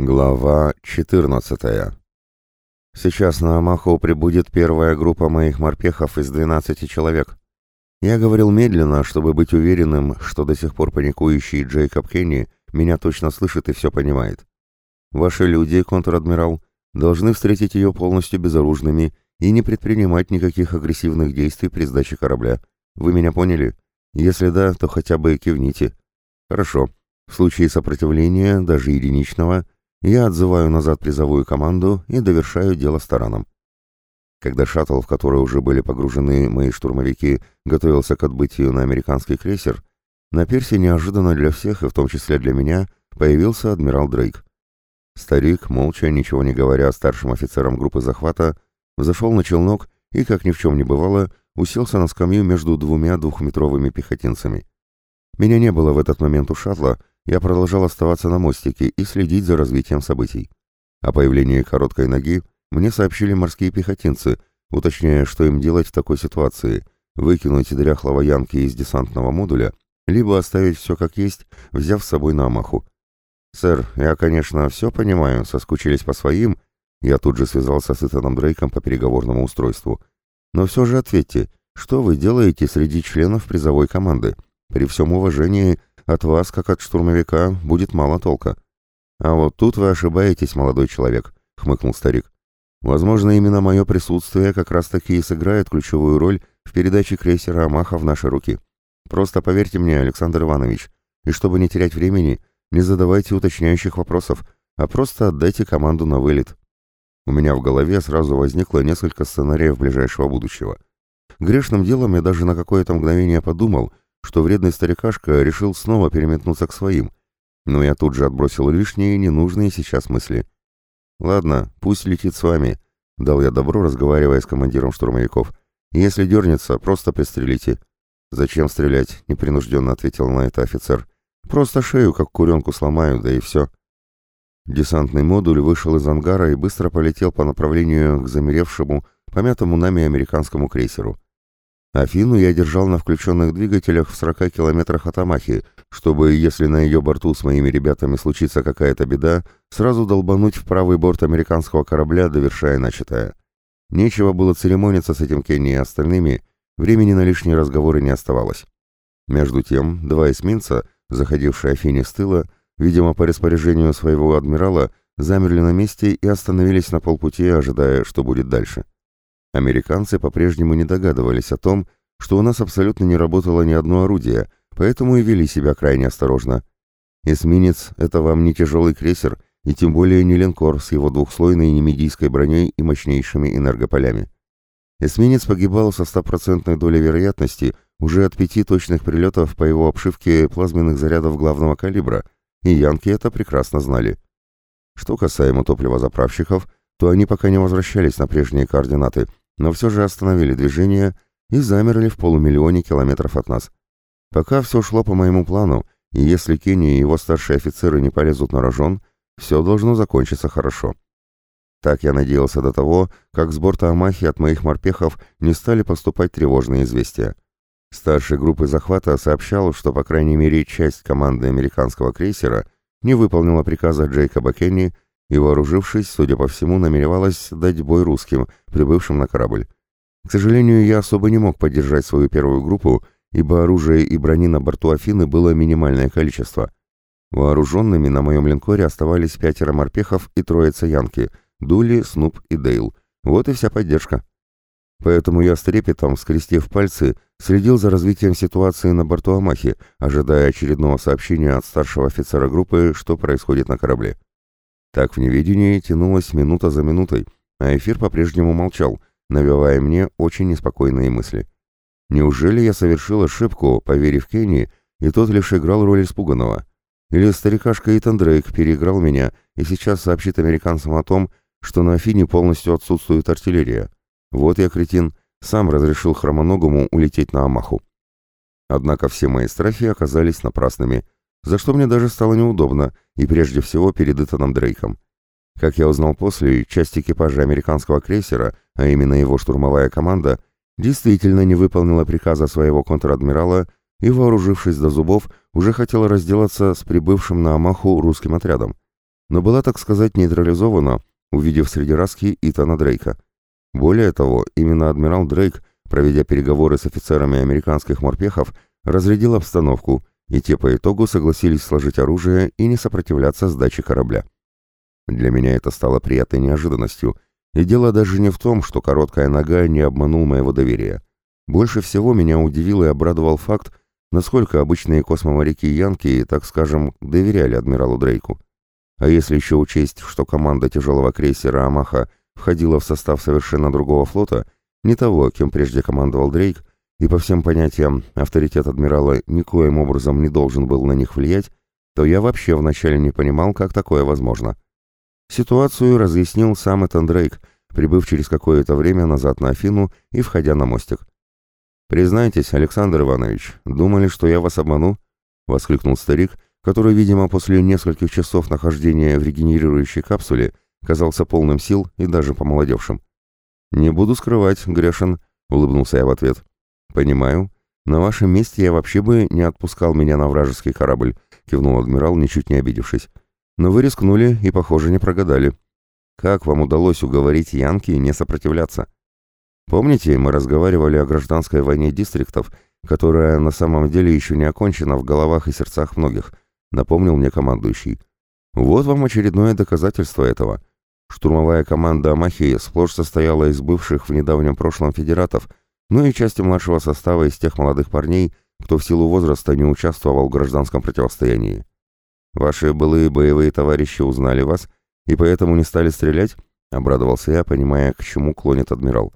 Глава 14. Сейчас на Амаху прибудет первая группа моих морпехов из 12 человек. Я говорил медленно, чтобы быть уверенным, что до сих пор паникующий Джейкоб Кенни меня точно слышит и все понимает. Ваши люди, контр-адмирал, должны встретить ее полностью безоружными и не предпринимать никаких агрессивных действий при сдаче корабля. Вы меня поняли? Если да, то хотя бы кивните. Хорошо. В случае сопротивления, даже единичного, я отзываю назад призовую команду и довершаю дело старанам. Когда шаттл, в который уже были погружены мои штурмовики, готовился к отбытию на американский крейсер, на пирсе неожиданно для всех, и в том числе для меня, появился адмирал Дрейк. Старик, молча, ничего не говоря старшим офицерам группы захвата, взошел на челнок и, как ни в чем не бывало, уселся на скамью между двумя двухметровыми пехотинцами. Меня не было в этот момент у шаттла, я продолжал оставаться на мостике и следить за развитием событий. О появлении короткой ноги мне сообщили морские пехотинцы, уточняя, что им делать в такой ситуации – выкинуть дряхлого Янки из десантного модуля, либо оставить все как есть, взяв с собой на Амаху. «Сэр, я, конечно, все понимаю, соскучились по своим», я тут же связался с Итаном Дрейком по переговорному устройству. «Но все же ответьте, что вы делаете среди членов призовой команды? При всем уважении от вас, как от штурмовика, будет мало толка. А вот тут вы ошибаетесь, молодой человек, хмыкнул старик. Возможно, именно мое присутствие как раз-таки и сыграет ключевую роль в передаче крейсера Амаха в наши руки. Просто поверьте мне, Александр Иванович, и чтобы не терять времени, не задавайте уточняющих вопросов, а просто отдайте команду на вылет. У меня в голове сразу возникло несколько сценариев ближайшего будущего. Грешным делом я даже на какое-то мгновение подумал, что вредный старикашка решил снова переметнуться к своим, но я тут же отбросил лишние, ненужные сейчас мысли. «Ладно, пусть летит с вами», — дал я добро, разговаривая с командиром штурмовиков. «Если дернется, просто пристрелите». «Зачем стрелять?» — непринужденно ответил на это офицер. «Просто шею, как куренку сломаю, да и все». Десантный модуль вышел из ангара и быстро полетел по направлению к замеревшему, помятому нами американскому крейсеру. Афину я держал на включенных двигателях в 40 километрах от Амахи, чтобы, если на ее борту с моими ребятами случится какая-то беда, сразу долбануть в правый борт американского корабля, довершая начатое. Нечего было церемониться с этим Кенни и остальными, времени на лишние разговоры не оставалось. Между тем, два эсминца, заходившие Афине с тыла, видимо, по распоряжению своего адмирала, замерли на месте и остановились на полпути, ожидая, что будет дальше. Американцы по-прежнему не догадывались о том, что у нас абсолютно не работало ни одно орудие, поэтому и вели себя крайне осторожно. Эсминец — это вам не тяжелый крейсер, и тем более не линкор с его двухслойной немедийской броней и мощнейшими энергополями. Эсминец погибал со стопроцентной долей вероятности уже от пяти точных прилетов по его обшивке плазменных зарядов главного калибра, и янки это прекрасно знали. Что касаемо топливозаправщиков, то они пока не возвращались на прежние координаты, но все же остановили движение и замерли в полумиллионе километров от нас. Пока все шло по моему плану, и если Кенни и его старшие офицеры не полезут на рожон, все должно закончиться хорошо. Так я надеялся до того, как с борта Амахи от моих морпехов не стали поступать тревожные известия. Старший группы захвата сообщал, что по крайней мере часть команды американского крейсера не выполнила приказа Джейкоба Кенни и, вооружившись, судя по всему, намеревалась дать бой русским, прибывшим на корабль. К сожалению, я особо не мог поддержать свою первую группу, ибо оружия и брони на борту Афины было минимальное количество. Вооруженными на моем линкоре оставались пятеро морпехов и троица янки — Дули, Снуп и Дейл. Вот и вся поддержка. Поэтому я с трепетом, скрестив пальцы, следил за развитием ситуации на борту Амахи, ожидая очередного сообщения от старшего офицера группы, что происходит на корабле. Так в неведении тянулась минута за минутой, а эфир по-прежнему молчал, навевая мне очень неспокойные мысли. Неужели я совершил ошибку, поверив Кенни, и тот лишь играл роль испуганного? Или старикашка Итан Дрейк переиграл меня и сейчас сообщит американцам о том, что на Афине полностью отсутствует артиллерия? Вот я, кретин, сам разрешил хромоногому улететь на Амаху. Однако все мои страхи оказались напрасными — за что мне даже стало неудобно, и прежде всего перед Итаном Дрейком. Как я узнал после, часть экипажа американского крейсера, а именно его штурмовая команда, действительно не выполнила приказа своего контр-адмирала и, вооружившись до зубов, уже хотела разделаться с прибывшим на Амаху русским отрядом. но была, так сказать, нейтрализована, увидев среди раски Итана Дрейка. Более того, именно адмирал Дрейк, проведя переговоры с офицерами американских морпехов, разрядил обстановку, и те по итогу согласились сложить оружие и не сопротивляться сдаче корабля. Для меня это стало приятной неожиданностью, и дело даже не в том, что короткая нога не обманул моего доверия. Больше всего меня удивил и обрадовал факт, насколько обычные космоморяки Янки, так скажем, доверяли адмиралу Дрейку. А если еще учесть, что команда тяжелого крейсера «Амаха» входила в состав совершенно другого флота, не того, кем прежде командовал Дрейк, и по всем понятиям авторитет адмирала никоим образом не должен был на них влиять, то я вообще вначале не понимал, как такое возможно. Ситуацию разъяснил сам Этан Дрейк, прибыв через какое-то время назад на Афину и входя на мостик. «Признайтесь, Александр Иванович, думали, что я вас обману?» — воскликнул старик, который, видимо, после нескольких часов нахождения в регенерирующей капсуле казался полным сил и даже помолодевшим. «Не буду скрывать, Грешин», — улыбнулся я в ответ. «Понимаю. На вашем месте я вообще бы не отпускал меня на вражеский корабль», — кивнул адмирал, ничуть не обидевшись. Но вы рискнули и, похоже, не прогадали. Как вам удалось уговорить Янки не сопротивляться? Помните, мы разговаривали о гражданской войне дистриктов, которая на самом деле еще не окончена в головах и сердцах многих, напомнил мне командующий. Вот вам очередное доказательство этого. Штурмовая команда Амахи сплошь состояла из бывших в недавнем прошлом федератов, ну и части младшего состава из тех молодых парней, кто в силу возраста не участвовал в гражданском противостоянии. Ваши былые боевые товарищи узнали вас и поэтому не стали стрелять?» — обрадовался я, понимая, к чему клонит адмирал.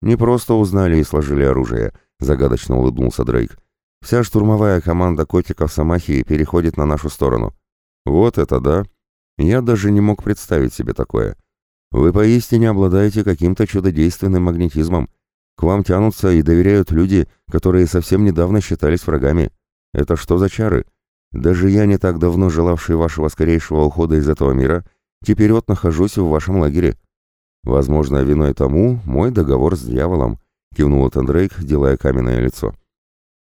«Не просто узнали и сложили оружие», — загадочно улыбнулся Дрейк. «Вся штурмовая команда котиков Самахи переходит на нашу сторону». «Вот это да! Я даже не мог представить себе такое. Вы поистине обладаете каким-то чудодейственным магнетизмом. К вам тянутся и доверяют люди, которые совсем недавно считались врагами. Это что за чары? Даже я, не так давно желавший вашего скорейшего ухода из этого мира, теперь вот нахожусь в вашем лагере. Возможно, виной тому мой договор с дьяволом, кивнул Тендрейк, делая каменное лицо.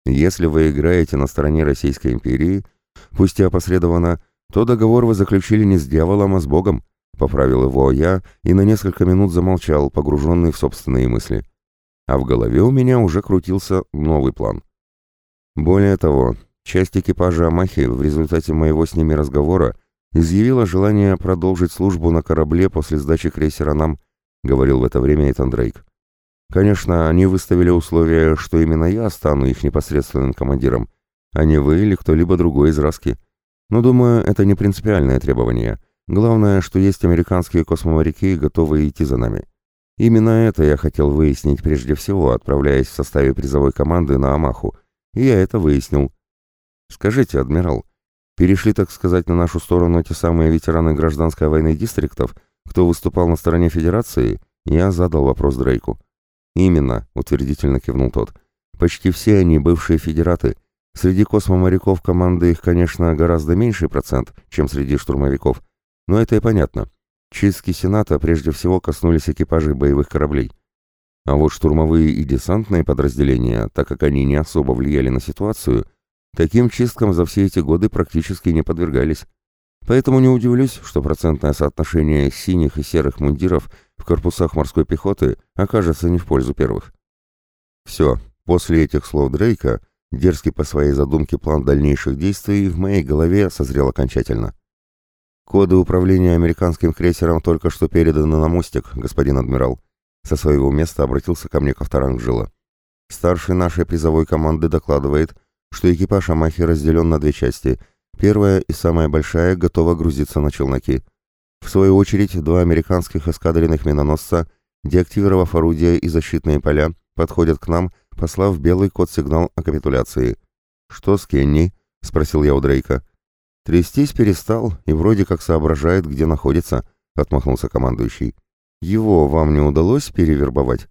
Если вы играете на стороне Российской империи, пусть и опосредованно, то договор вы заключили не с дьяволом, а с Богом, поправил его я и на несколько минут замолчал, погруженный в собственные мысли. А в голове у меня уже крутился новый план. Более того, Часть экипажа Амахи в результате моего с ними разговора изъявила желание продолжить службу на корабле после сдачи крейсера «Нам», говорил в это время Этан Дрейк. Конечно, они выставили условие, что именно я стану их непосредственным командиром, а не вы или кто-либо другой из Раски. Но, думаю, это не принципиальное требование. Главное, что есть американские космоморяки, готовые идти за нами. Именно это я хотел выяснить прежде всего, отправляясь в составе призовой команды на Амаху. И я это выяснил. Скажите, адмирал, перешли, так сказать, на нашу сторону те самые ветераны гражданской войны дистриктов, кто выступал на стороне Федерации? Я задал вопрос Дрейку. Именно, утвердительно кивнул тот. Почти все они бывшие федераты. Среди космоморяков команды их, конечно, гораздо меньший процент, чем среди штурмовиков. Но это и понятно. Чистки Сената прежде всего коснулись экипажей боевых кораблей. А вот штурмовые и десантные подразделения, так как они не особо влияли на ситуацию, Таким чисткам за все эти годы практически не подвергались. Поэтому не удивлюсь, что процентное соотношение синих и серых мундиров в корпусах морской пехоты окажется не в пользу первых. Все, после этих слов Дрейка, дерзкий по своей задумке план дальнейших действий в моей голове созрел окончательно. Коды управления американским крейсером только что переданы на мостик, господин адмирал. Со своего места обратился ко мне Ковторанг Жила. Старший нашей призовой команды докладывает, что экипаж Амахи разделен на две части. Первая и самая большая готова грузиться на челноки. В свою очередь, два американских эскадренных миноносца, деактивировав орудия и защитные поля, подходят к нам, послав белый код-сигнал о капитуляции. «Что с Кенни?» — спросил я у Дрейка. «Трястись перестал и вроде как соображает, где находится», — отмахнулся командующий. «Его вам не удалось перевербовать?»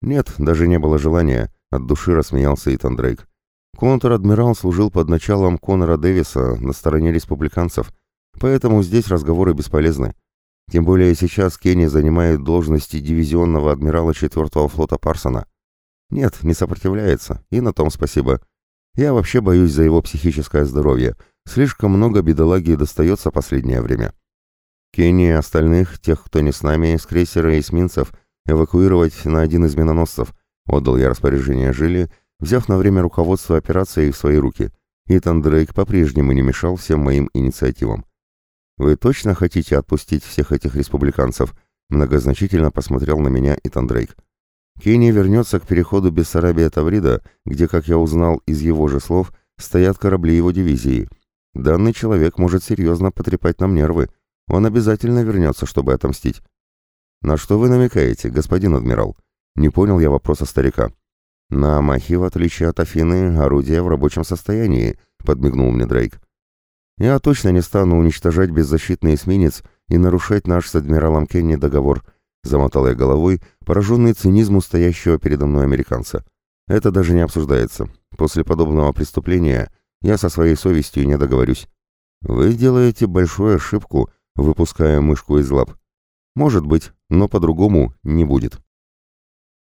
«Нет, даже не было желания», — от души рассмеялся Итан Дрейк. Контр-адмирал служил под началом Конора Дэвиса на стороне республиканцев, поэтому здесь разговоры бесполезны. Тем более сейчас Кенни занимает должности дивизионного адмирала 4-го флота Парсона. Нет, не сопротивляется, и на том спасибо. Я вообще боюсь за его психическое здоровье. Слишком много бедолаги достается последнее время. Кенни и остальных, тех, кто не с нами, с крейсера и эсминцев, эвакуировать на один из миноносцев, отдал я распоряжение Жили, взяв на время руководство операцией в свои руки. Итан Дрейк по-прежнему не мешал всем моим инициативам. «Вы точно хотите отпустить всех этих республиканцев?» Многозначительно посмотрел на меня Итан Дрейк. Кенни вернется к переходу Бессарабия-Таврида, где, как я узнал из его же слов, стоят корабли его дивизии. Данный человек может серьезно потрепать нам нервы. Он обязательно вернется, чтобы отомстить. «На что вы намекаете, господин адмирал?» Не понял я вопроса старика. «На Махи, в отличие от Афины, орудие в рабочем состоянии», — подмигнул мне Дрейк. «Я точно не стану уничтожать беззащитный эсминец и нарушать наш с адмиралом Кенни договор», — замотал я головой, пораженный цинизму стоящего передо мной американца. «Это даже не обсуждается. После подобного преступления я со своей совестью не договорюсь. Вы делаете большую ошибку, выпуская мышку из лап. Может быть, но по-другому не будет».